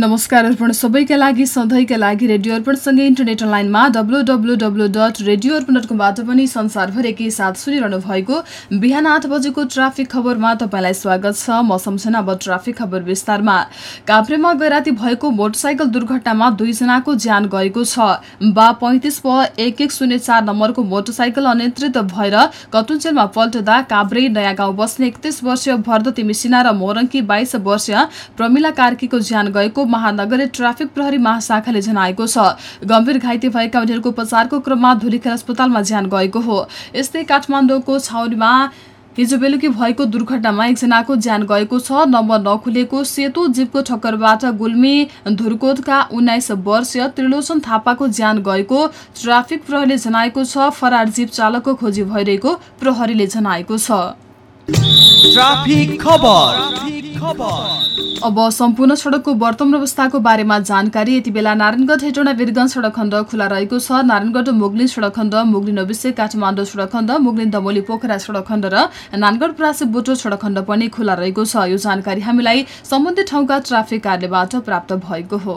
नमस्कार अर्पण सबैका लागि सधैँका लागि रेडियो अर्पणसँगै इन्टरनेट अनलाइनमा W W W dot radio Arpan dot कमबाट पनि संसारभरिकै साथ सुनिरहनु भएको बिहान आठ बजेको ट्राफिक खबरमा तपाईँलाई स्वागत छ। म सम्झना अब ट्राफिक खबर विस्तारमा। काभ्रेमा गैराती भएको मोटरसाइकल दुर्घटनामा दुईजनाको ज्यान गएको छ। बा पैँतिस प एक एक शून्य चार नम्बरको मोटरसाइकल अनियन्त्रित भएर कटुन्चेलमा पल्टदा काभ्रे नयाँ गाउँ बस्ने एकतिस वर्षीय भरदती मिसिना र मोरङ्की बाइस वर्षीय प्रमिला कार्कीको ज्यान गएको महानगरीय ट्राफिक प्रहरी महाशाखाले जनाएको छ। गम्भीर घाइते भएका उनीहरूको उपचारको क्रममा धुलीखेल अस्पतालमा ज्यान गएको हो। यस्तै काठमाडौँको छाउरीमा हिजो बेलुकी भएको दुर्घटनामा एकजनाको ज्यान गएको छ। नम्बर नखुलेको सेतो जीपको ठक्करबाट गुल्मी धुरकोटका उन्नाइस वर्षीय त्रिलोचन थापाको ज्यान गएको ट्राफिक प्रहरीले जनाएको छ। फरार जीप चालकको खोजी भइरहेको प्रहरीले जनाएको छ। अब सम्पूर्ण सड़कको वर्तमान अवस्थाको बारेमा जानकारी। यति बेला नारायणगढ हेटौँडा वीरगंज सड़क खण्ड खुला रहेको छ। नारायणगढ मुगलिन सड़क खण्ड मुगलिन अभिषेक काठमाडौँ सड़क खण्ड मुगलिन दमोली पोखरा सड़क खण्ड र नानगढ प्रासे बोटो सड़क खण्ड पनि खुला रहेको छ। यो जानकारी हामीलाई सम्बन्धित ठाउँका ट्राफिक कार्यबाट प्राप्त भएको हो।